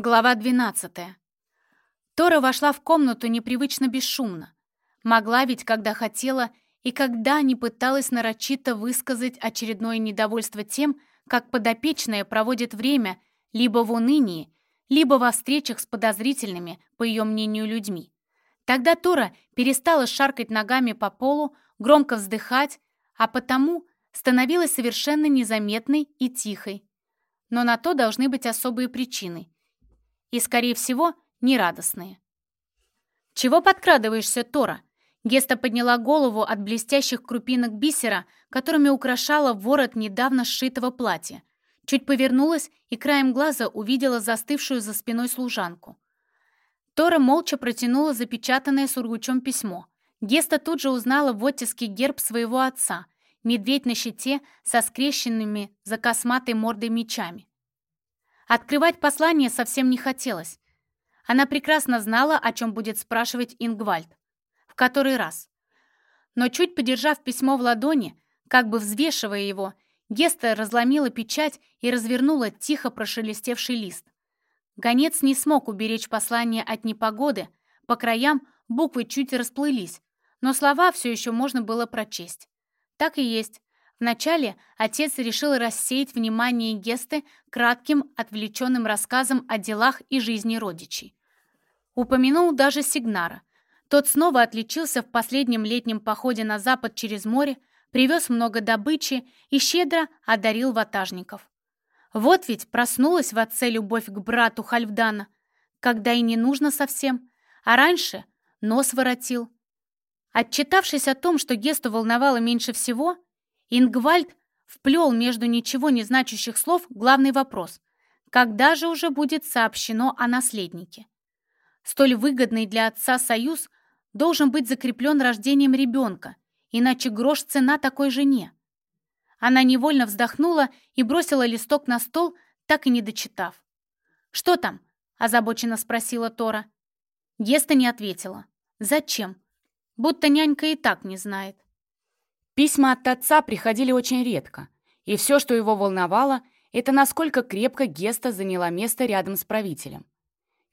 Глава 12. Тора вошла в комнату непривычно бесшумно. Могла ведь, когда хотела, и когда не пыталась нарочито высказать очередное недовольство тем, как подопечная проводит время либо в унынии, либо во встречах с подозрительными, по ее мнению, людьми. Тогда Тора перестала шаркать ногами по полу, громко вздыхать, а потому становилась совершенно незаметной и тихой. Но на то должны быть особые причины – и, скорее всего, нерадостные. «Чего подкрадываешься, Тора?» Геста подняла голову от блестящих крупинок бисера, которыми украшала ворот недавно сшитого платья. Чуть повернулась и краем глаза увидела застывшую за спиной служанку. Тора молча протянула запечатанное сургучом письмо. Геста тут же узнала в оттиске герб своего отца — медведь на щите со скрещенными за косматой мордой мечами. Открывать послание совсем не хотелось. Она прекрасно знала, о чем будет спрашивать Ингвальд. В который раз. Но чуть подержав письмо в ладони, как бы взвешивая его, Геста разломила печать и развернула тихо прошелестевший лист. Гонец не смог уберечь послание от непогоды, по краям буквы чуть расплылись, но слова все еще можно было прочесть. Так и есть. Вначале отец решил рассеять внимание Гесты кратким, отвлеченным рассказом о делах и жизни родичей. Упомянул даже Сигнара. Тот снова отличился в последнем летнем походе на запад через море, привез много добычи и щедро одарил ватажников. Вот ведь проснулась в отце любовь к брату Хальфдана, когда и не нужно совсем, а раньше нос воротил. Отчитавшись о том, что Гесту волновало меньше всего, Ингвальд вплел между ничего не значащих слов главный вопрос. Когда же уже будет сообщено о наследнике? Столь выгодный для отца союз должен быть закреплен рождением ребенка, иначе грош цена такой жене. Она невольно вздохнула и бросила листок на стол, так и не дочитав. «Что там?» – озабоченно спросила Тора. Геста не ответила. «Зачем?» Будто нянька и так не знает. Письма от отца приходили очень редко, и все, что его волновало, это насколько крепко Геста заняла место рядом с правителем.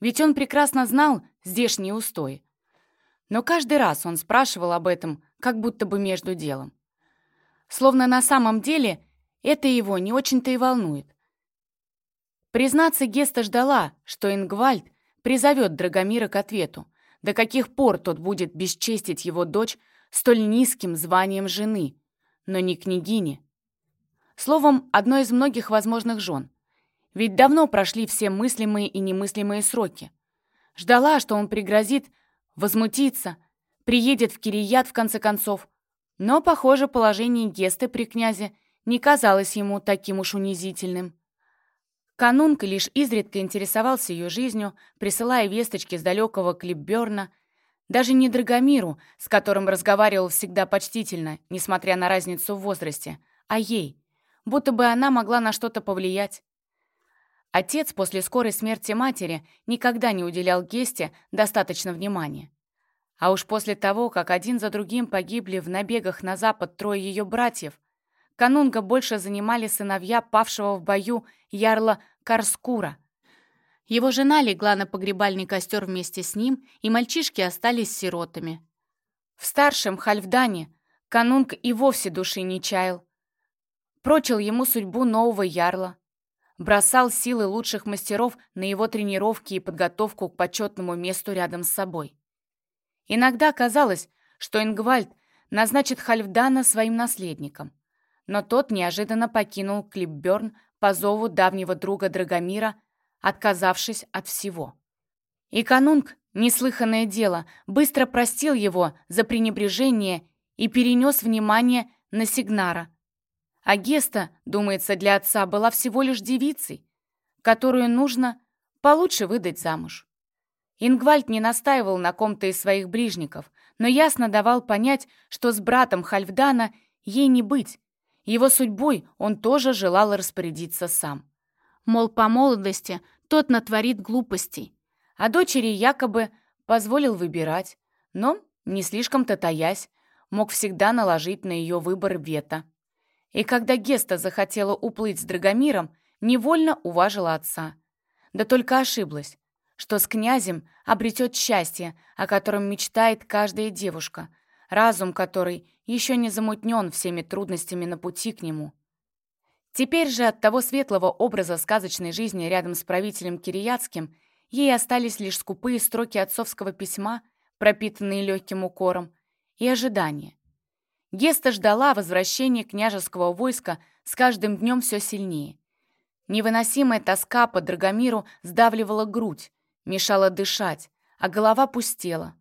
Ведь он прекрасно знал здешние устои. Но каждый раз он спрашивал об этом, как будто бы между делом. Словно на самом деле это его не очень-то и волнует. Признаться, Геста ждала, что Ингвальд призовет Драгомира к ответу, до каких пор тот будет бесчестить его дочь столь низким званием жены, но не княгини. Словом, одной из многих возможных жен. Ведь давно прошли все мыслимые и немыслимые сроки. Ждала, что он пригрозит, возмутится, приедет в Кирият в конце концов. Но, похоже, положение Гесты при князе не казалось ему таким уж унизительным. Канунка лишь изредка интересовался ее жизнью, присылая весточки с далекого Клипберна — даже не Драгомиру, с которым разговаривал всегда почтительно, несмотря на разницу в возрасте, а ей, будто бы она могла на что-то повлиять. Отец после скорой смерти матери никогда не уделял Гесте достаточно внимания. А уж после того, как один за другим погибли в набегах на запад трое ее братьев, Канунга больше занимали сыновья павшего в бою ярла Карскура — его жена легла на погребальный костер вместе с ним, и мальчишки остались сиротами. В старшем Хальфдане канунг и вовсе души не чаял. Прочил ему судьбу нового ярла. Бросал силы лучших мастеров на его тренировки и подготовку к почетному месту рядом с собой. Иногда казалось, что Ингвальд назначит Хальфдана своим наследником, но тот неожиданно покинул Клипберн по зову давнего друга Драгомира отказавшись от всего. И канунг, неслыханное дело, быстро простил его за пренебрежение и перенес внимание на Сигнара. А Геста, думается, для отца была всего лишь девицей, которую нужно получше выдать замуж. Ингвальд не настаивал на ком-то из своих ближников, но ясно давал понять, что с братом Хальфдана ей не быть. Его судьбой он тоже желал распорядиться сам. Мол, по молодости тот натворит глупостей, а дочери якобы позволил выбирать, но, не слишком-то таясь, мог всегда наложить на ее выбор вето. И когда Геста захотела уплыть с Драгомиром, невольно уважила отца. Да только ошиблась, что с князем обретет счастье, о котором мечтает каждая девушка, разум которой еще не замутнен всеми трудностями на пути к нему. Теперь же от того светлого образа сказочной жизни рядом с правителем Кирияцким ей остались лишь скупые строки отцовского письма, пропитанные легким укором, и ожидание. Геста ждала возвращения княжеского войска с каждым днем все сильнее. Невыносимая тоска по Драгомиру сдавливала грудь, мешала дышать, а голова пустела.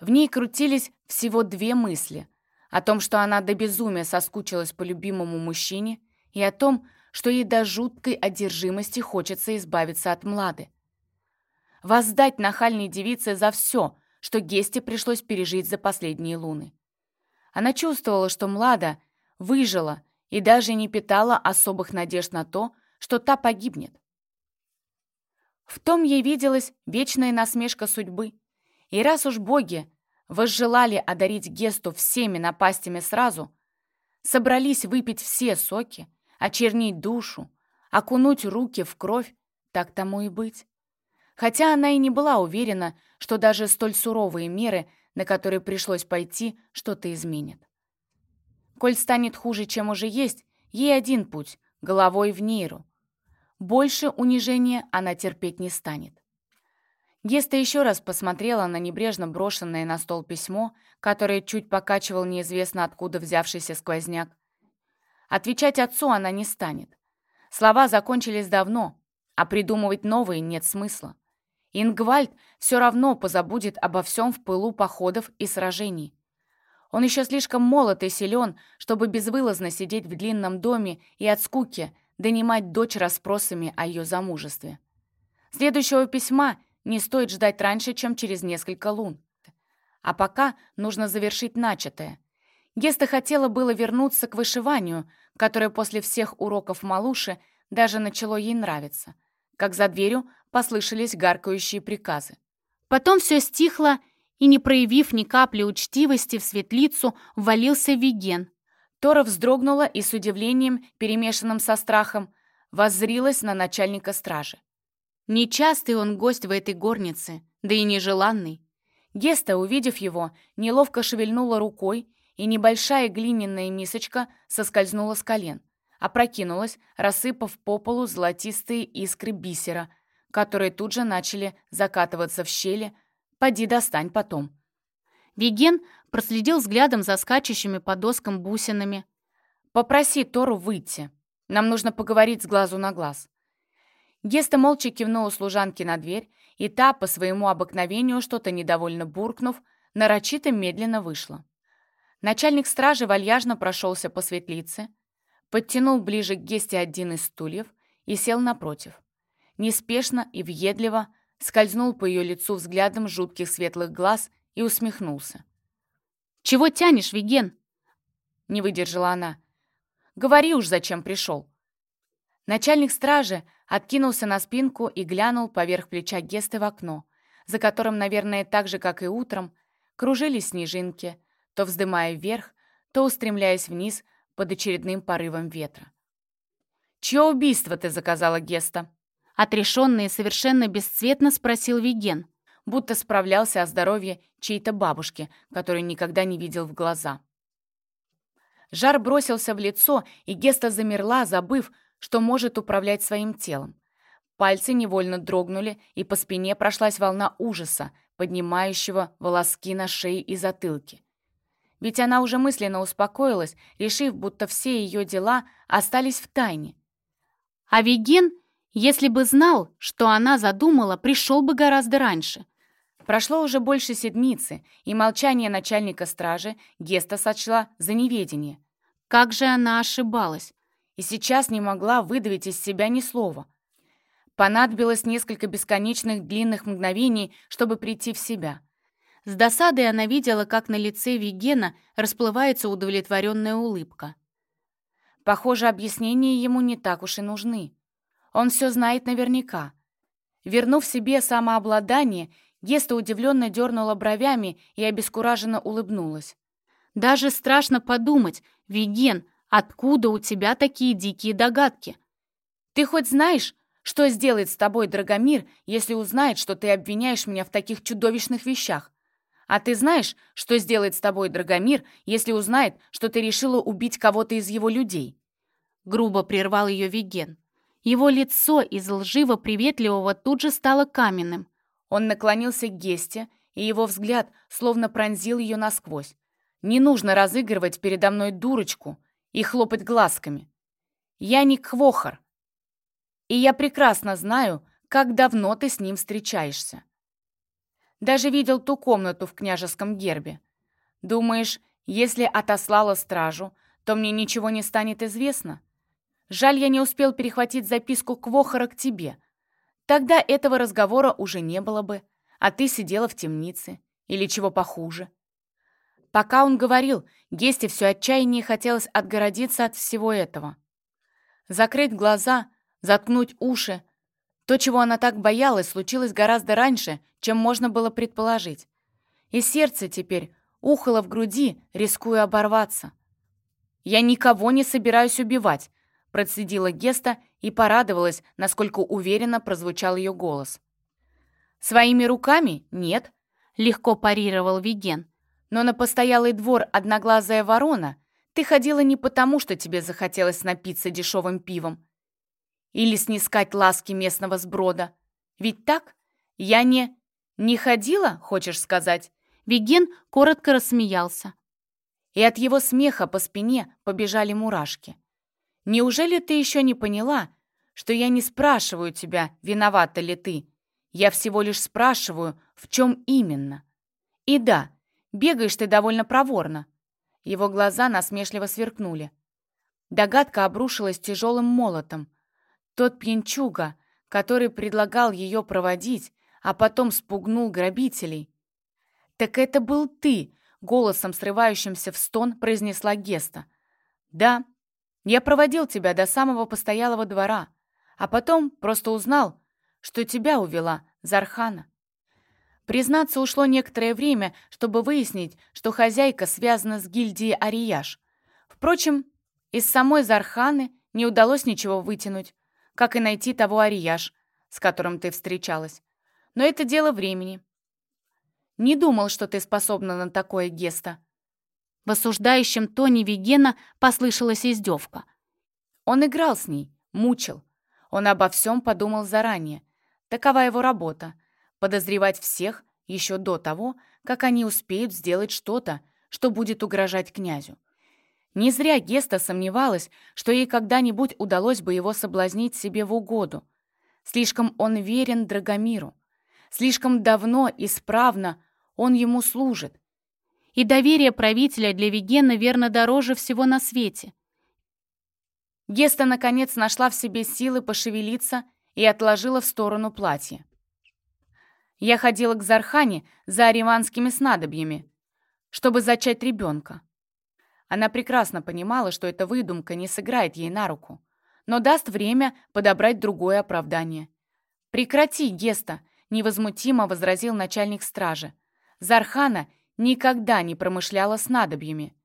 В ней крутились всего две мысли — о том, что она до безумия соскучилась по любимому мужчине, и о том, что ей до жуткой одержимости хочется избавиться от Млады. Воздать нахальной девице за все, что Гесте пришлось пережить за последние луны. Она чувствовала, что Млада выжила и даже не питала особых надежд на то, что та погибнет. В том ей виделась вечная насмешка судьбы. И раз уж боги возжелали одарить Гесту всеми напастями сразу, собрались выпить все соки, очернить душу, окунуть руки в кровь, так тому и быть. Хотя она и не была уверена, что даже столь суровые меры, на которые пришлось пойти, что-то изменят. Коль станет хуже, чем уже есть, ей один путь — головой в Нейру. Больше унижения она терпеть не станет. Геста еще раз посмотрела на небрежно брошенное на стол письмо, которое чуть покачивал неизвестно откуда взявшийся сквозняк. Отвечать отцу она не станет. Слова закончились давно, а придумывать новые нет смысла. Ингвальд все равно позабудет обо всем в пылу походов и сражений. Он еще слишком молод и силен, чтобы безвылазно сидеть в длинном доме и от скуки донимать дочь расспросами о ее замужестве. Следующего письма — не стоит ждать раньше, чем через несколько лун. А пока нужно завершить начатое. Геста хотела было вернуться к вышиванию, которое после всех уроков малуши даже начало ей нравиться, как за дверью послышались гаркающие приказы. Потом все стихло, и, не проявив ни капли учтивости в светлицу, ввалился Виген. Тора вздрогнула и с удивлением, перемешанным со страхом, воззрилась на начальника стражи. Нечастый он гость в этой горнице, да и нежеланный. Геста, увидев его, неловко шевельнула рукой, и небольшая глиняная мисочка соскользнула с колен, опрокинулась, рассыпав по полу золотистые искры бисера, которые тут же начали закатываться в щели. «Поди достань потом». Виген проследил взглядом за скачущими по доскам бусинами. «Попроси Тору выйти. Нам нужно поговорить с глазу на глаз». Геста молча кивнула служанке на дверь, и та, по своему обыкновению, что-то недовольно буркнув, нарочито медленно вышла. Начальник стражи вальяжно прошелся по светлице, подтянул ближе к Гесте один из стульев и сел напротив. Неспешно и въедливо скользнул по ее лицу взглядом жутких светлых глаз и усмехнулся. «Чего тянешь, Виген?» Не выдержала она. «Говори уж, зачем пришел». Начальник стражи откинулся на спинку и глянул поверх плеча Гесты в окно, за которым, наверное, так же, как и утром, кружились снежинки, то вздымая вверх, то устремляясь вниз под очередным порывом ветра. «Чье убийство ты заказала, Геста?» Отрешенно и совершенно бесцветно спросил Виген, будто справлялся о здоровье чьей-то бабушки, которую никогда не видел в глаза. Жар бросился в лицо, и Геста замерла, забыв, что может управлять своим телом. Пальцы невольно дрогнули, и по спине прошлась волна ужаса, поднимающего волоски на шее и затылке. Ведь она уже мысленно успокоилась, решив, будто все ее дела остались в тайне. А Виген, если бы знал, что она задумала, пришел бы гораздо раньше. Прошло уже больше седмицы, и молчание начальника стражи Геста сочла за неведение. Как же она ошибалась! и сейчас не могла выдавить из себя ни слова. Понадобилось несколько бесконечных длинных мгновений, чтобы прийти в себя. С досадой она видела, как на лице Вигена расплывается удовлетворенная улыбка. Похоже, объяснения ему не так уж и нужны. Он все знает наверняка. Вернув себе самообладание, Геста удивленно дернула бровями и обескураженно улыбнулась. «Даже страшно подумать, Виген, Откуда у тебя такие дикие догадки? Ты хоть знаешь, Что сделает с тобой Драгомир, если узнает, что ты обвиняешь меня в таких чудовищных вещах? А ты знаешь, что сделает с тобой Драгомир, если узнает, что ты решила убить кого-то из его людей?» Грубо прервал ее Виген. Его лицо из лживо-приветливого тут же стало каменным. Он наклонился к Гесте, и его взгляд словно пронзил ее насквозь. «Не нужно разыгрывать передо мной дурочку и хлопать глазками. Я не Квохор, и я прекрасно знаю, как давно ты с ним встречаешься. Даже видел ту комнату в княжеском гербе. Думаешь, если отослала стражу, то мне ничего не станет известно? Жаль, я не успел перехватить записку Квохора к тебе. Тогда этого разговора уже не было бы, а ты сидела в темнице. Или чего похуже. Пока он говорил, Гесте все отчаяннее хотелось отгородиться от всего этого. Закрыть глаза, заткнуть уши. То, чего она так боялась, случилось гораздо раньше, чем можно было предположить. И сердце теперь ухало в груди, рискуя оборваться. «Я никого не собираюсь убивать», — процедила Геста и порадовалась, насколько уверенно прозвучал ее голос. «Своими руками? Нет», — легко парировал Виген. «Но на постоялый двор одноглазая ворона ты ходила не потому, что тебе захотелось напиться дешевым пивом или снискать ласки местного сброда. Ведь так? Я не... Не ходила, хочешь сказать?» Виген коротко рассмеялся. И от его смеха по спине побежали мурашки. «Неужели ты еще не поняла, что я не спрашиваю тебя, виновата ли ты? Я всего лишь спрашиваю, в чем именно. И да, бегаешь ты довольно проворно». Его глаза насмешливо сверкнули. Догадка обрушилась тяжелым молотом. Тот пьянчуга, который предлагал ее проводить, а потом спугнул грабителей. «Так это был ты!» — голосом, срывающимся в стон, произнесла Геста. «Да, я проводил тебя до самого постоялого двора, а потом просто узнал, что тебя увела Зархана. Признаться, ушло некоторое время, чтобы выяснить, что хозяйка связана с гильдией Арияш. Впрочем, из самой Зарханы не удалось ничего вытянуть как и найти того Арияш, с которым ты встречалась. Но это дело времени. Не думал, что ты способна на такое гесто». В осуждающем тоне Вегена послышалась издевка. Он играл с ней, мучил. Он обо всем подумал заранее. Такова его работа — подозревать всех еще до того, как они успеют сделать что-то, что будет угрожать князю. Не зря Геста сомневалась, что ей когда-нибудь удалось бы его соблазнить себе в угоду. Слишком он верен Драгомиру. Слишком давно, и справно он ему служит. И доверие правителя для Вегена верно дороже всего на свете. Геста, наконец, нашла в себе силы пошевелиться и отложила в сторону платье. Я ходила к Зархане за ариманскими снадобьями, чтобы зачать ребенка. Она прекрасно понимала, что эта выдумка не сыграет ей на руку, но даст время подобрать другое оправдание. «Прекрати, Геста!» — невозмутимо возразил начальник стражи. Зархана никогда не промышляла снадобьями.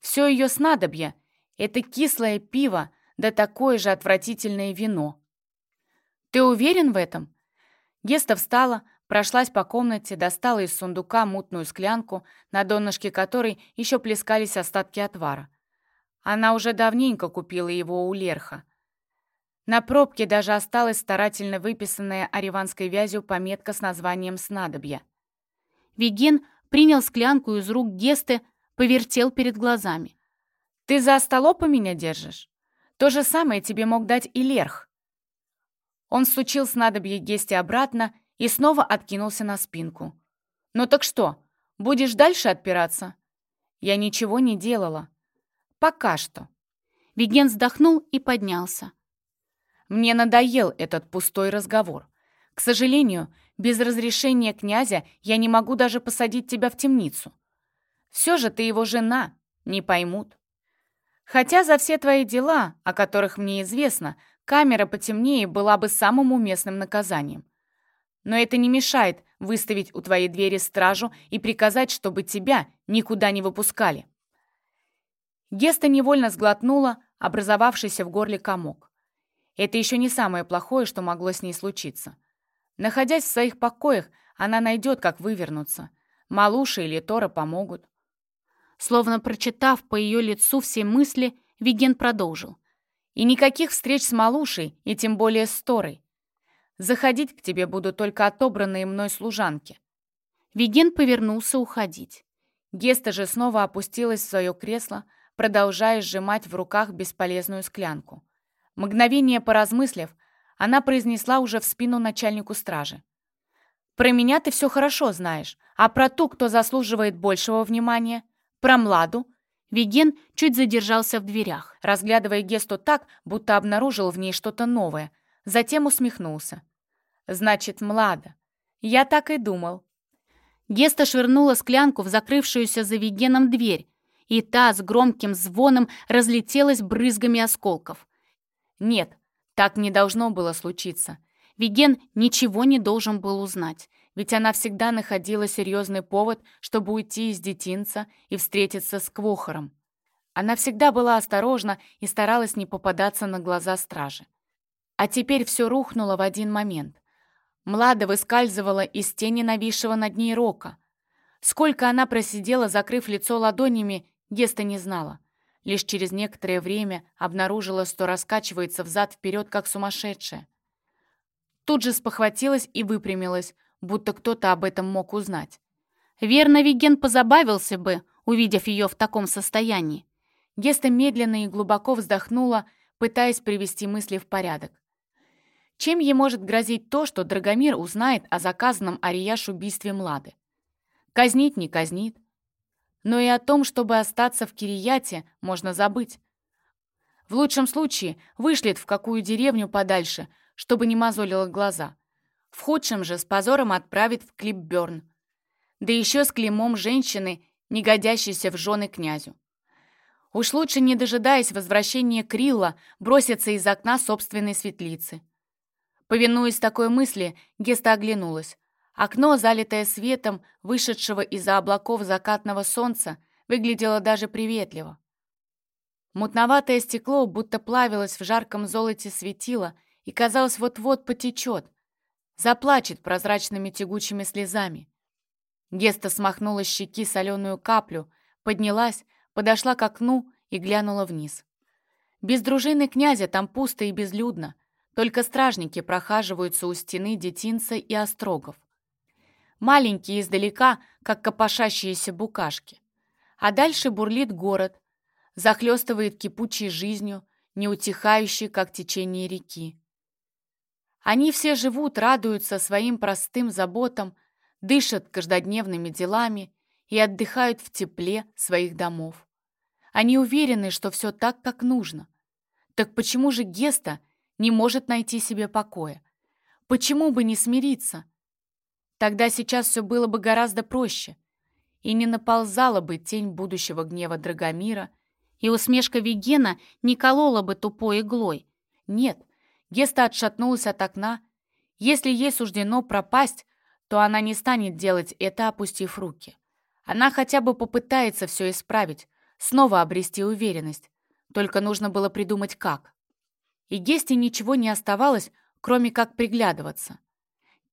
Все ее снадобье — это кислое пиво да такое же отвратительное вино. «Ты уверен в этом?» Геста встала, Прошлась по комнате, достала из сундука мутную склянку, на донышке которой еще плескались остатки отвара. Она уже давненько купила его у Лерха. На пробке даже осталась старательно выписанная ариванской вязью пометка с названием снадобья. Виген принял склянку из рук Гесты, повертел перед глазами. «Ты за остолопа меня держишь? То же самое тебе мог дать и Лерх». Он сучил снадобье Гесте обратно и снова откинулся на спинку. «Ну так что, будешь дальше отпираться?» «Я ничего не делала. Пока что». Виген вздохнул и поднялся. «Мне надоел этот пустой разговор. К сожалению, без разрешения князя я не могу даже посадить тебя в темницу. Все же ты его жена, не поймут. Хотя за все твои дела, о которых мне известно, камера потемнее была бы самым уместным наказанием. Но это не мешает выставить у твоей двери стражу и приказать, чтобы тебя никуда не выпускали». Геста невольно сглотнула образовавшийся в горле комок. Это еще не самое плохое, что могло с ней случиться. Находясь в своих покоях, она найдет, как вывернуться. Малуша или Тора помогут. Словно прочитав по ее лицу все мысли, Виген продолжил. И никаких встреч с Малушей, и тем более с Торой. Заходить к тебе будут только отобранные мной служанки. Виген повернулся уходить. Геста же снова опустилась в свое кресло, продолжая сжимать в руках бесполезную склянку. Мгновение поразмыслив, она произнесла уже в спину начальнику стражи. «Про меня ты все хорошо знаешь, а про ту, кто заслуживает большего внимания, про Младу, Виген чуть задержался в дверях, разглядывая Гесту так, будто обнаружил в ней что-то новое. Затем усмехнулся. «Значит, Млада. Я так и думал». Геста швырнула склянку в закрывшуюся за Вигеном дверь, и та с громким звоном разлетелась брызгами осколков. Нет, так не должно было случиться. Виген ничего не должен был узнать ведь она всегда находила серьезный повод, чтобы уйти из детинца и встретиться с Квохором. Она всегда была осторожна и старалась не попадаться на глаза стражи. А теперь все рухнуло в один момент. Млада выскальзывала из тени нависшего над ней рока. Сколько она просидела, закрыв лицо ладонями, Геста не знала. Лишь через некоторое время обнаружила, что раскачивается взад-вперед, как сумасшедшая. Тут же спохватилась и выпрямилась, будто кто-то об этом мог узнать. Верно, Виген позабавился бы, увидев ее в таком состоянии. Геста медленно и глубоко вздохнула, пытаясь привести мысли в порядок. Чем ей может грозить то, что Драгомир узнает о заказанном Арияш убийстве Млады? Казнить не казнит. Но и о том, чтобы остаться в Кирияте, можно забыть. В лучшем случае вышлет в какую деревню подальше, чтобы не мозолило глаза. В худшем же с позором отправит в Клипберн. Да еще с клеймом женщины, не годящейся в жены князю. Уж лучше, не дожидаясь возвращения Крилла, броситься из окна собственной светлицы. Повинуясь такой мысли, Геста оглянулась. Окно, залитое светом, вышедшего из-за облаков закатного солнца, выглядело даже приветливо. Мутноватое стекло будто плавилось в жарком золоте светило и, казалось, вот-вот потечет, Заплачет прозрачными тягучими слезами. Геста смахнула с щеки соленую каплю, поднялась, подошла к окну и глянула вниз. Без дружины князя там пусто и безлюдно, только стражники прохаживаются у стены детинца и острогов. Маленькие издалека, как копошащиеся букашки. А дальше бурлит город, захлестывает кипучей жизнью, неутихающей, как течение реки. Они все живут, радуются своим простым заботам, дышат каждодневными делами и отдыхают в тепле своих домов. Они уверены, что все так, как нужно. Так почему же Геста не может найти себе покоя? Почему бы не смириться? Тогда сейчас все было бы гораздо проще, и не наползала бы тень будущего гнева Драгомира, и усмешка Вигена не колола бы тупой иглой. Нет, Геста отшатнулась от окна. Если ей суждено пропасть, то она не станет делать это, опустив руки. Она хотя бы попытается все исправить, снова обрести уверенность. Только нужно было придумать как. И Гесте ничего не оставалось, кроме как приглядываться.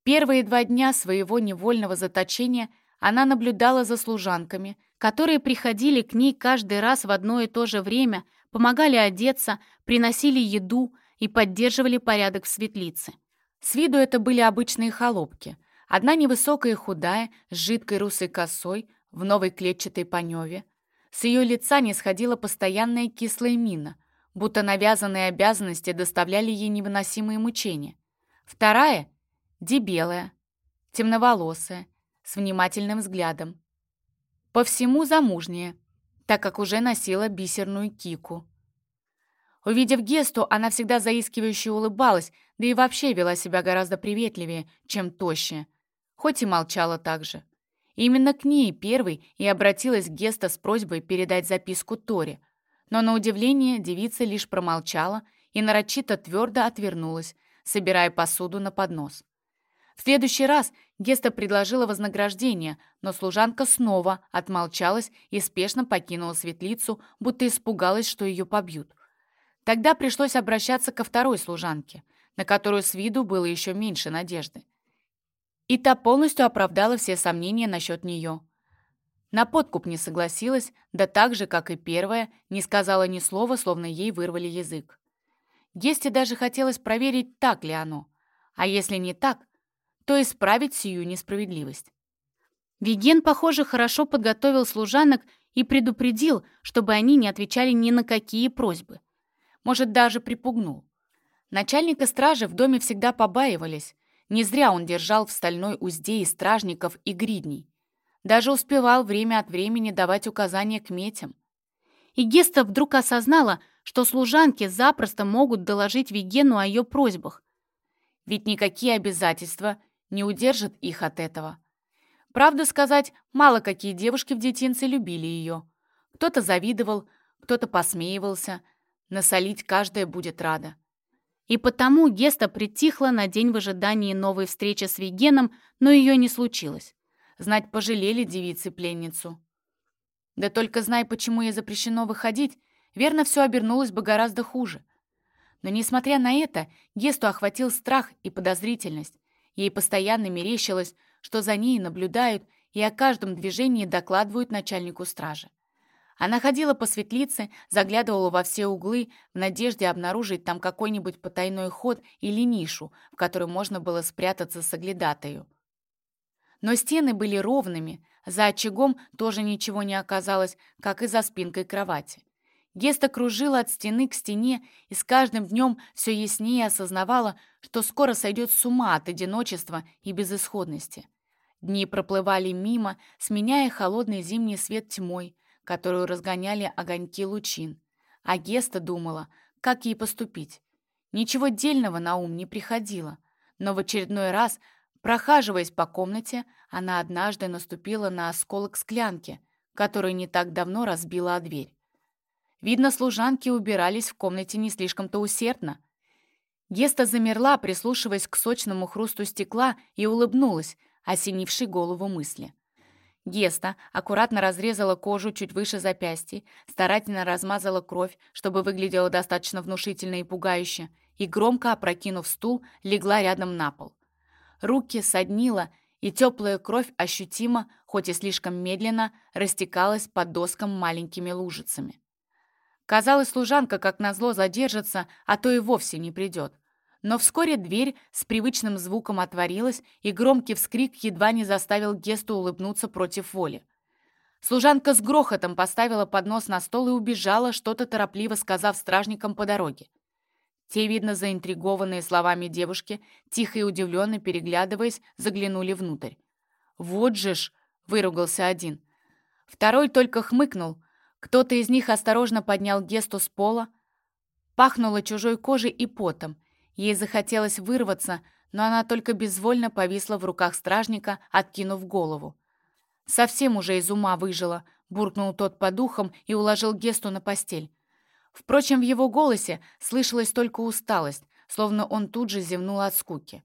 Первые два дня своего невольного заточения она наблюдала за служанками, которые приходили к ней каждый раз в одно и то же время, помогали одеться, приносили еду, и поддерживали порядок в светлице. С виду это были обычные холопки. Одна невысокая и худая, с жидкой русой косой, в новой клетчатой паневе. С ее лица не сходила постоянная кислая мина, будто навязанные обязанности доставляли ей невыносимые мучения. Вторая — дебелая, темноволосая, с внимательным взглядом. По всему замужняя, так как уже носила бисерную кику. Увидев Гесту, она всегда заискивающе улыбалась, да и вообще вела себя гораздо приветливее, чем тощая, хоть и молчала так же. Именно к ней первой и обратилась Геста с просьбой передать записку Торе, но на удивление девица лишь промолчала и нарочито твердо отвернулась, собирая посуду на поднос. В следующий раз Геста предложила вознаграждение, но служанка снова отмолчалась и спешно покинула светлицу, будто испугалась, что ее побьют. Тогда пришлось обращаться ко второй служанке, на которую с виду было еще меньше надежды. И та полностью оправдала все сомнения насчет нее. На подкуп не согласилась, да так же, как и первая, не сказала ни слова, словно ей вырвали язык. Гесте даже хотелось проверить, так ли оно. А если не так, то исправить сию несправедливость. Виген, похоже, хорошо подготовил служанок и предупредил, чтобы они не отвечали ни на какие просьбы. Может, даже припугнул. Начальника стражи в доме всегда побаивались. Не зря он держал в стальной узде и стражников, и гридней. Даже успевал время от времени давать указания к метям. И Геста вдруг осознала, что служанки запросто могут доложить Вигену о ее просьбах. Ведь никакие обязательства не удержат их от этого. Правда сказать, мало какие девушки в детинце любили ее. Кто-то завидовал, кто-то посмеивался. Насолить каждая будет рада. И потому Геста притихла на день в ожидании новой встречи с Вигеном, но ее не случилось. Знать пожалели девицы-пленницу. Да только знай, почему ей запрещено выходить, верно, все обернулось бы гораздо хуже. Но, несмотря на это, Гесту охватил страх и подозрительность. Ей постоянно мерещилось, что за ней наблюдают и о каждом движении докладывают начальнику стражи. Она ходила по светлице, заглядывала во все углы в надежде обнаружить там какой-нибудь потайной ход или нишу, в которой можно было спрятаться с оглядатою. Но стены были ровными, за очагом тоже ничего не оказалось, как и за спинкой кровати. Геста кружила от стены к стене и с каждым днем все яснее осознавала, что скоро сойдет с ума от одиночества и безысходности. Дни проплывали мимо, сменяя холодный зимний свет тьмой, которую разгоняли огоньки лучин. А Геста думала, как ей поступить. Ничего дельного на ум не приходило, но в очередной раз, прохаживаясь по комнате, она однажды наступила на осколок склянки, который не так давно разбила о дверь. Видно, служанки убирались в комнате не слишком-то усердно. Геста замерла, прислушиваясь к сочному хрусту стекла, и улыбнулась, осенившей голову мысли. Геста аккуратно разрезала кожу чуть выше запястья, старательно размазала кровь, чтобы выглядело достаточно внушительно и пугающе, и громко опрокинув стул, легла рядом на пол. Руки соднила, и теплая кровь ощутимо, хоть и слишком медленно, растекалась под доскам маленькими лужицами. Казалось, служанка, как назло, задержится, а то и вовсе не придет. Но вскоре дверь с привычным звуком отворилась, и громкий вскрик едва не заставил Гесту улыбнуться против воли. Служанка с грохотом поставила поднос на стол и убежала, что-то торопливо сказав стражникам по дороге. Те, видно, заинтригованные словами девушки, тихо и удивленно переглядываясь, заглянули внутрь. «Вот же ж!» — выругался один. Второй только хмыкнул, кто-то из них осторожно поднял Гесту с пола. Пахнуло чужой кожей и потом. Ей захотелось вырваться, но она только безвольно повисла в руках стражника, откинув голову. «Совсем уже из ума выжила», — буркнул тот по духам и уложил Гесту на постель. Впрочем, в его голосе слышалась только усталость, словно он тут же зевнул от скуки.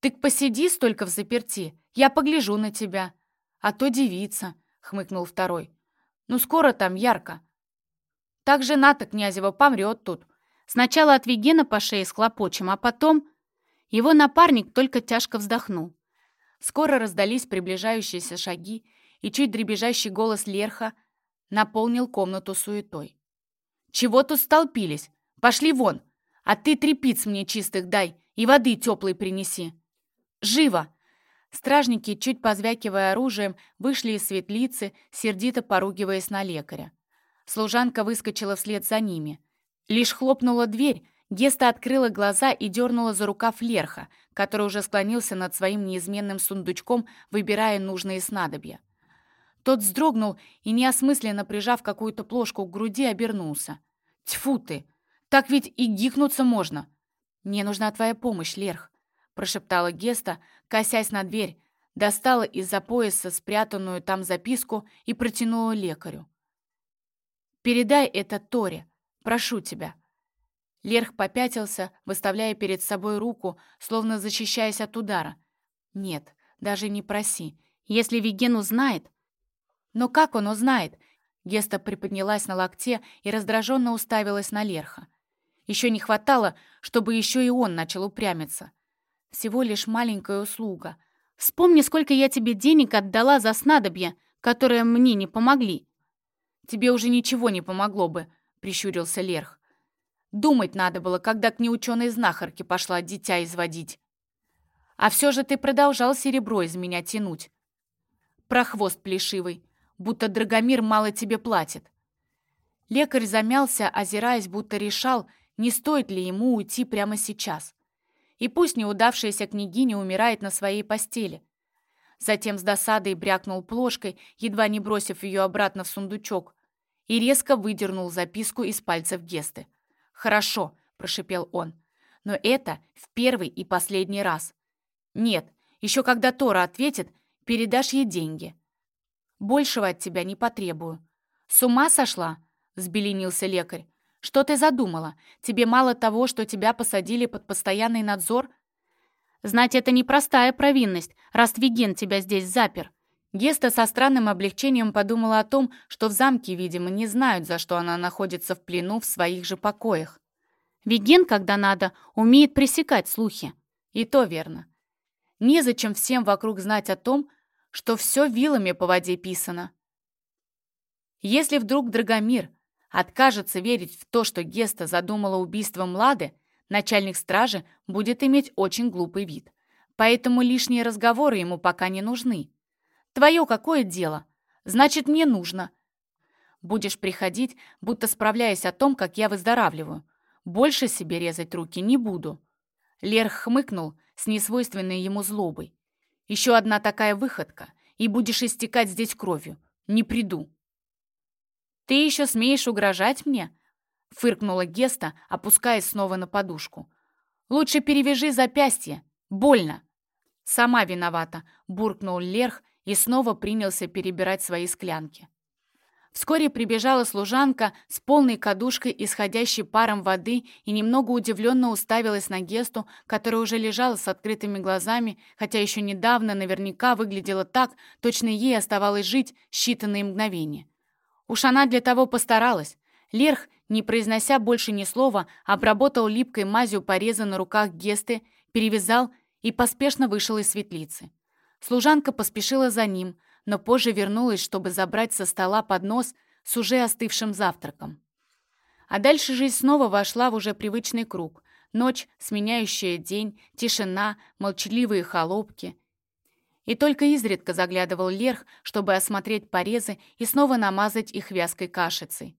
«Ты посиди столько в заперти, я погляжу на тебя». «А то девица», — хмыкнул второй. Ну, скоро там ярко. Так жена-то князева помрет тут. Сначала от Вегена по шее с хлопочем, а потом... Его напарник только тяжко вздохнул. Скоро раздались приближающиеся шаги, и чуть дребезжащий голос Лерха наполнил комнату суетой. «Чего тут столпились? Пошли вон! А ты трепиц мне чистых дай и воды теплой принеси! Живо!» Стражники, чуть позвякивая оружием, вышли из светлицы, сердито поругиваясь на лекаря. Служанка выскочила вслед за ними. Лишь хлопнула дверь, Геста открыла глаза и дернула за рукав Лерха, который уже склонился над своим неизменным сундучком, выбирая нужные снадобья. Тот вздрогнул и, неосмысленно прижав какую-то плошку к груди, обернулся. «Тьфу ты! Так ведь и гикнуться можно!» «Мне нужна твоя помощь, Лерх прошептала Геста, косясь на дверь, достала из-за пояса спрятанную там записку и протянула лекарю. «Передай это Торе, прошу тебя». Лерх попятился, выставляя перед собой руку, словно защищаясь от удара. «Нет, даже не проси. Если Виген узнает...» «Но как он узнает?» Геста приподнялась на локте и раздраженно уставилась на Лерха. Еще не хватало, чтобы еще и он начал упрямиться. Всего лишь маленькая услуга. Вспомни, сколько я тебе денег отдала за снадобья, которые мне не помогли. Тебе уже ничего не помогло бы, прищурился Лерх. Думать надо было, когда к неученой знахарке пошла дитя изводить. А все же ты продолжал серебро из меня тянуть. Прохвост плешивый, будто Драгомир мало тебе платит. Лекарь замялся, озираясь, будто решал, не стоит ли ему уйти прямо сейчас. И пусть неудавшаяся княгиня умирает на своей постели. Затем с досадой брякнул плошкой, едва не бросив ее обратно в сундучок, и резко выдернул записку из пальцев Гесты. «Хорошо», — прошипел он, — «но это в первый и последний раз. Нет, еще когда Тора ответит, передашь ей деньги. Большего от тебя не потребую». «С ума сошла?» — взбеленился лекарь. «Что ты задумала? Тебе мало того, что тебя посадили под постоянный надзор?» «Знать, это непростая провинность, раз Виген тебя здесь запер. Геста со странным облегчением подумала о том, что в замке, видимо, не знают, за что она находится в плену в своих же покоях. Виген, когда надо, умеет пресекать слухи. И то верно. Незачем всем вокруг знать о том, что все вилами по воде писано. Если вдруг Драгомир откажется верить в то, что Геста задумала убийство Млады, начальник стражи будет иметь очень глупый вид. Поэтому лишние разговоры ему пока не нужны. Твое какое дело? Значит, мне нужно. Будешь приходить, будто справляясь о том, как я выздоравливаю. Больше себе резать руки не буду». Лерх хмыкнул с несвойственной ему злобой. «Еще одна такая выходка, и будешь истекать здесь кровью. Не приду». «Ты еще смеешь угрожать мне?» — фыркнула Геста, опускаясь снова на подушку. «Лучше перевяжи запястье. Больно». «Сама виновата», — буркнул Лерх и снова принялся перебирать свои склянки. Вскоре прибежала служанка с полной кадушкой, исходящей паром воды, и немного удивленно уставилась на Гесту, которая уже лежала с открытыми глазами, хотя еще недавно наверняка выглядела так, точно ей оставалось жить считанные мгновения. Уж она для того постаралась. Лерх, не произнося больше ни слова, обработал липкой мазью порезы на руках Гесты, перевязал и поспешно вышел из светлицы. Служанка поспешила за ним, но позже вернулась, чтобы забрать со стола поднос с уже остывшим завтраком. А дальше жизнь снова вошла в уже привычный круг. Ночь, сменяющая день, тишина, молчаливые холопки. И только изредка заглядывал Лерх, чтобы осмотреть порезы и снова намазать их вязкой кашицей.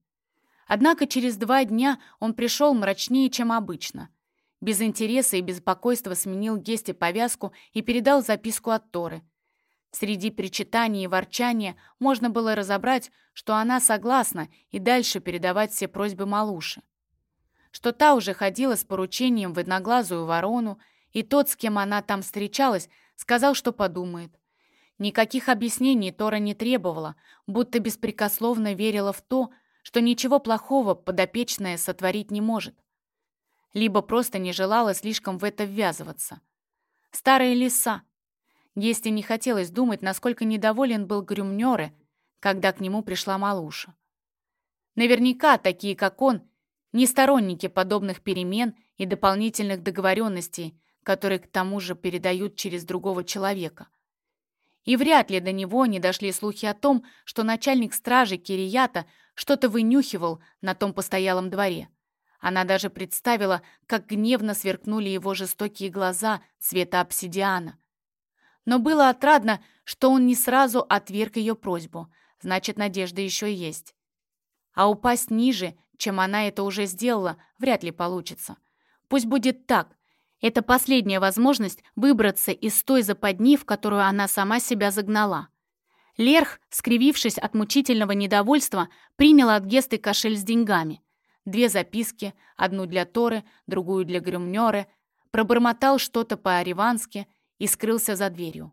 Однако через два дня он пришел мрачнее, чем обычно — без интереса и беспокойства сменил Гесте повязку и передал записку от Торы. Среди причитаний и ворчания можно было разобрать, что она согласна и дальше передавать все просьбы Малуши. Что та уже ходила с поручением в одноглазую ворону, и тот, с кем она там встречалась, сказал, что подумает. Никаких объяснений Тора не требовала, будто беспрекословно верила в то, что ничего плохого подопечная сотворить не может либо просто не желала слишком в это ввязываться. Старые леса. Если не хотелось думать, насколько недоволен был Грюмнёре, когда к нему пришла Малуша. Наверняка такие, как он, не сторонники подобных перемен и дополнительных договоренностей, которые к тому же передают через другого человека. И вряд ли до него не дошли слухи о том, что начальник стражи Кирията что-то вынюхивал на том постоялом дворе. Она даже представила, как гневно сверкнули его жестокие глаза цвета обсидиана. Но было отрадно, что он не сразу отверг ее просьбу, значит, надежда еще есть. А упасть ниже, чем она это уже сделала, вряд ли получится. Пусть будет так. Это последняя возможность выбраться из той западни, в которую она сама себя загнала. Лерх, скривившись от мучительного недовольства, принял от Гесты кошель с деньгами — две записки, одну для Торы, другую для Грюмнёры, пробормотал что-то по-аривански и скрылся за дверью.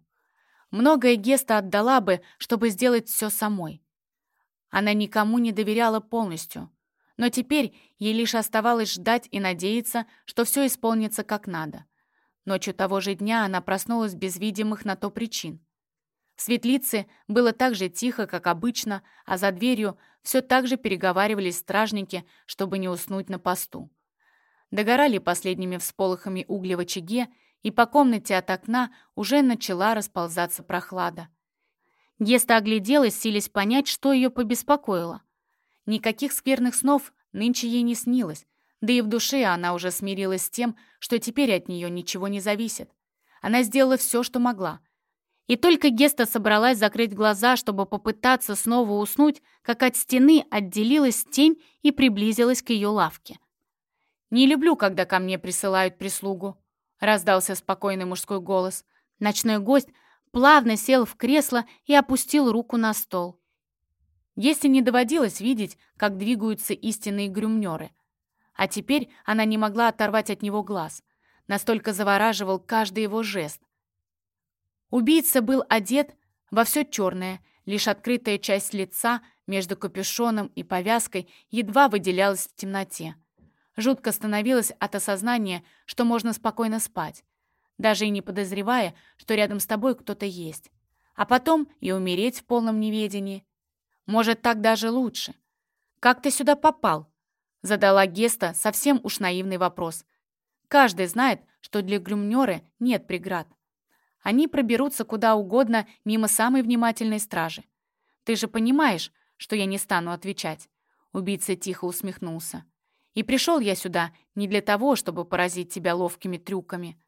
Многое Геста отдала бы, чтобы сделать все самой. Она никому не доверяла полностью, но теперь ей лишь оставалось ждать и надеяться, что все исполнится как надо. Ночью того же дня она проснулась без видимых на то причин. В светлице было так же тихо, как обычно, а за дверью все так же переговаривались стражники, чтобы не уснуть на посту. Догорали последними всполохами угли в очаге, и по комнате от окна уже начала расползаться прохлада. Геста огляделась, силясь понять, что ее побеспокоило. Никаких скверных снов нынче ей не снилось, да и в душе она уже смирилась с тем, что теперь от нее ничего не зависит. Она сделала все, что могла. И только Геста собралась закрыть глаза, чтобы попытаться снова уснуть, как от стены отделилась тень и приблизилась к ее лавке. «Не люблю, когда ко мне присылают прислугу», — раздался спокойный мужской голос. Ночной гость плавно сел в кресло и опустил руку на стол. Если не доводилось видеть, как двигаются истинные грюмнеры. А теперь она не могла оторвать от него глаз. Настолько завораживал каждый его жест. Убийца был одет во все черное, лишь открытая часть лица между капюшоном и повязкой едва выделялась в темноте. Жутко становилось от осознания, что можно спокойно спать, даже и не подозревая, что рядом с тобой кто-то есть. А потом и умереть в полном неведении. Может, так даже лучше. «Как ты сюда попал?» Задала Геста совсем уж наивный вопрос. Каждый знает, что для Грюмнеры нет преград. Они проберутся куда угодно мимо самой внимательной стражи. Ты же понимаешь, что я не стану отвечать. Убийца тихо усмехнулся. И пришел я сюда не для того, чтобы поразить тебя ловкими трюками.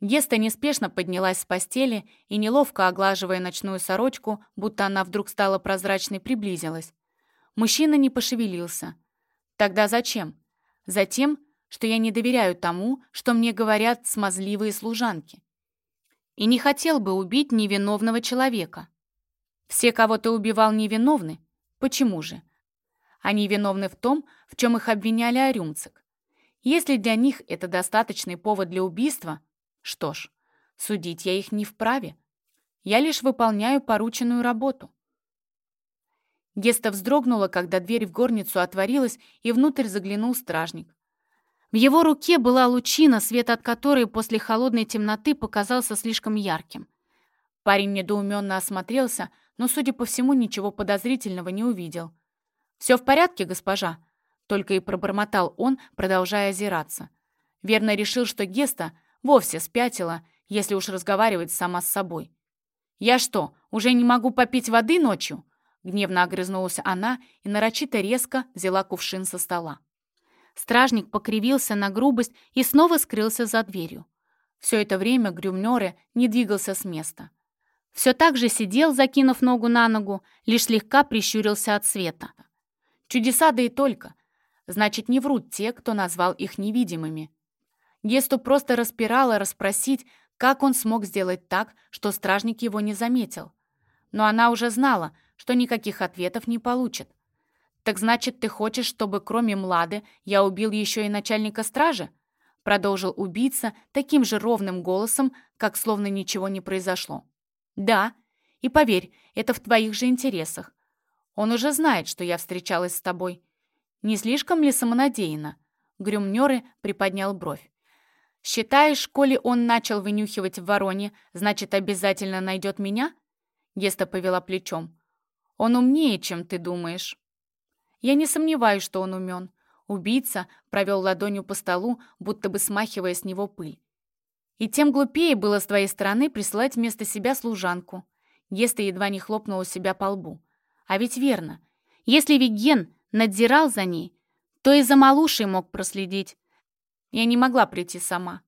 Геста неспешно поднялась с постели и, неловко оглаживая ночную сорочку, будто она вдруг стала прозрачной, приблизилась. Мужчина не пошевелился. Тогда зачем? Затем, что я не доверяю тому, что мне говорят смазливые служанки и не хотел бы убить невиновного человека. Все, кого ты убивал, невиновны. Почему же? Они виновны в том, в чем их обвиняли Орюмцик. Если для них это достаточный повод для убийства, что ж, судить я их не вправе. Я лишь выполняю порученную работу. Геста вздрогнула, когда дверь в горницу отворилась, и внутрь заглянул стражник. В его руке была лучина, свет от которой после холодной темноты показался слишком ярким. Парень недоуменно осмотрелся, но, судя по всему, ничего подозрительного не увидел. «Все в порядке, госпожа?» Только и пробормотал он, продолжая озираться. Верно решил, что Геста вовсе спятила, если уж разговаривать сама с собой. «Я что, уже не могу попить воды ночью?» Гневно огрызнулась она и нарочито резко взяла кувшин со стола. Стражник покривился на грубость и снова скрылся за дверью. Все это время Грюмнёре не двигался с места. Все так же сидел, закинув ногу на ногу, лишь слегка прищурился от света. Чудеса да и только. Значит, не врут те, кто назвал их невидимыми. Гесту просто распирало расспросить, как он смог сделать так, что стражник его не заметил. Но она уже знала, что никаких ответов не получит. «Так значит, ты хочешь, чтобы кроме Млады я убил еще и начальника стражи?» Продолжил убийца таким же ровным голосом, как словно ничего не произошло. «Да, и поверь, это в твоих же интересах. Он уже знает, что я встречалась с тобой. Не слишком ли самонадеянно?» Грюмнёры приподнял бровь. «Считаешь, коли он начал вынюхивать в вороне, значит, обязательно найдет меня?» Геста повела плечом. «Он умнее, чем ты думаешь». Я не сомневаюсь, что он умен. Убийца провел ладонью по столу, будто бы смахивая с него пыль. И тем глупее было с твоей стороны прислать вместо себя служанку. Геста едва не хлопнула себя по лбу. А ведь верно. Если Виген надзирал за ней, то и за малушей мог проследить. Я не могла прийти сама.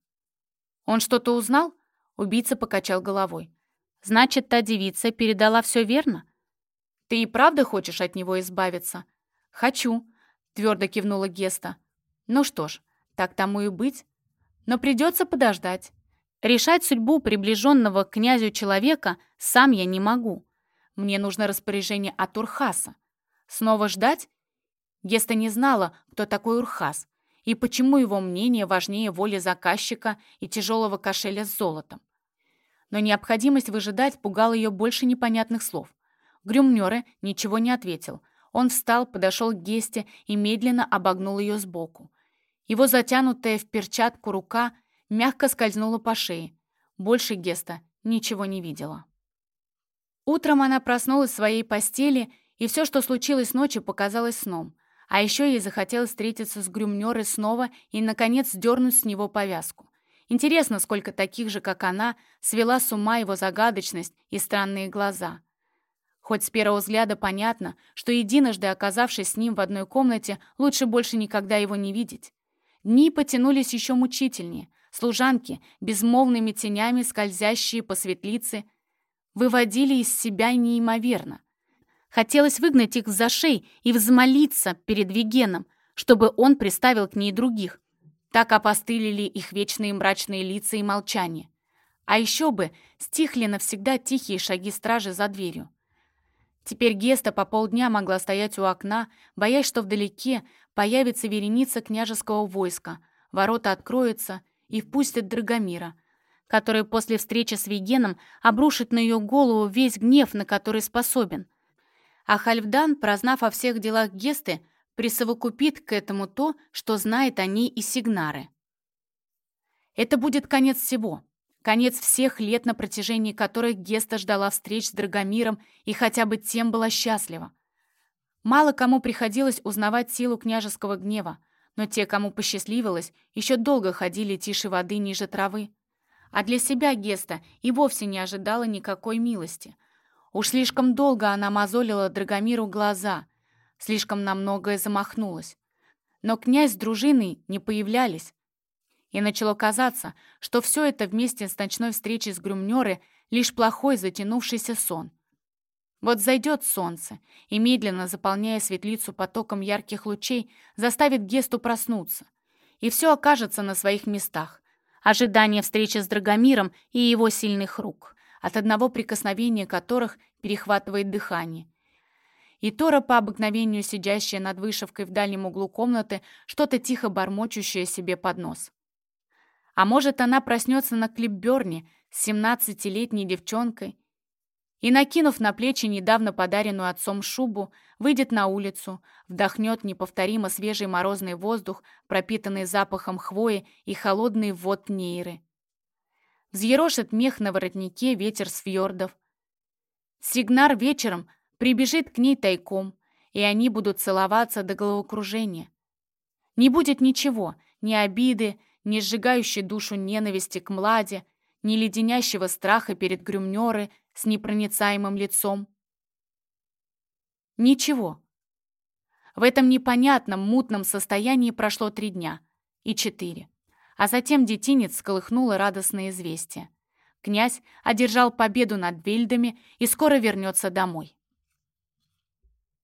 Он что-то узнал? Убийца покачал головой. Значит, та девица передала все верно? Ты и правда хочешь от него избавиться? «Хочу», — твердо кивнула Геста. «Ну что ж, так тому и быть. Но придется подождать. Решать судьбу приближенного к князю человека сам я не могу. Мне нужно распоряжение от Урхаса. Снова ждать? Геста не знала, кто такой Урхас, и почему его мнение важнее воли заказчика и тяжелого кошеля с золотом. Но необходимость выжидать пугала ее больше непонятных слов. Грюмнёре ничего не ответил, он встал, подошел к Гесте и медленно обогнул ее сбоку. Его затянутая в перчатку рука мягко скользнула по шее. Больше Геста ничего не видела. Утром она проснулась в своей постели, и все, что случилось ночью, показалось сном. А еще ей захотелось встретиться с Грюмнерой снова и, наконец, сдернуть с него повязку. Интересно, сколько таких же, как она, свела с ума его загадочность и странные глаза. Хоть с первого взгляда понятно, что единожды оказавшись с ним в одной комнате, лучше больше никогда его не видеть. Дни потянулись еще мучительнее. Служанки, безмолвными тенями скользящие по светлице, выводили из себя неимоверно. Хотелось выгнать их за шеи и взмолиться перед Вегеном, чтобы он приставил к ней других. Так опостылили их вечные мрачные лица и молчание. А еще бы стихли навсегда тихие шаги стражи за дверью. Теперь Геста по полдня могла стоять у окна, боясь, что вдалеке появится вереница княжеского войска, ворота откроются и впустят Драгомира, который после встречи с Вегеном обрушит на ее голову весь гнев, на который способен. А Хальфдан, прознав о всех делах Гесты, присовокупит к этому то, что знает о ней и Сигнары. Это будет конец всего. Конец всех лет, на протяжении которых Геста ждала встреч с Драгомиром и хотя бы тем была счастлива. Мало кому приходилось узнавать силу княжеского гнева, но те, кому посчастливилось, еще долго ходили тише воды ниже травы. А для себя Геста и вовсе не ожидала никакой милости. Уж слишком долго она мозолила Драгомиру глаза, слишком на многое замахнулась. Но князь с дружиной не появлялись. И начало казаться, что все это вместе с ночной встречей с Грюмнеры лишь плохой затянувшийся сон. Вот зайдет солнце и, медленно заполняя светлицу потоком ярких лучей, заставит Гесту проснуться. И все окажется на своих местах ожидание встречи с Драгомиром и его сильных рук, от одного прикосновения которых перехватывает дыхание. И Тора, по обыкновению сидящая над вышивкой в дальнем углу комнаты, что-то тихо бормочущее себе под нос. А может, она проснется на клипберне с семнадцатилетней девчонкой и, накинув на плечи недавно подаренную отцом шубу, выйдет на улицу, вдохнет неповторимо свежий морозный воздух, пропитанный запахом хвои и холодный вод нейры. Взъерошит мех на воротнике ветер с фьордов. Сигнар вечером прибежит к ней тайком, и они будут целоваться до головокружения. Не будет ничего, ни обиды, ни сжигающей душу ненависти к младе, ни леденящего страха перед грюмнеры с непроницаемым лицом. Ничего. В этом непонятном, мутном состоянии прошло три дня и четыре. А затем детинец сколыхнуло радостное известие. Князь одержал победу над Вильдами и скоро вернется домой.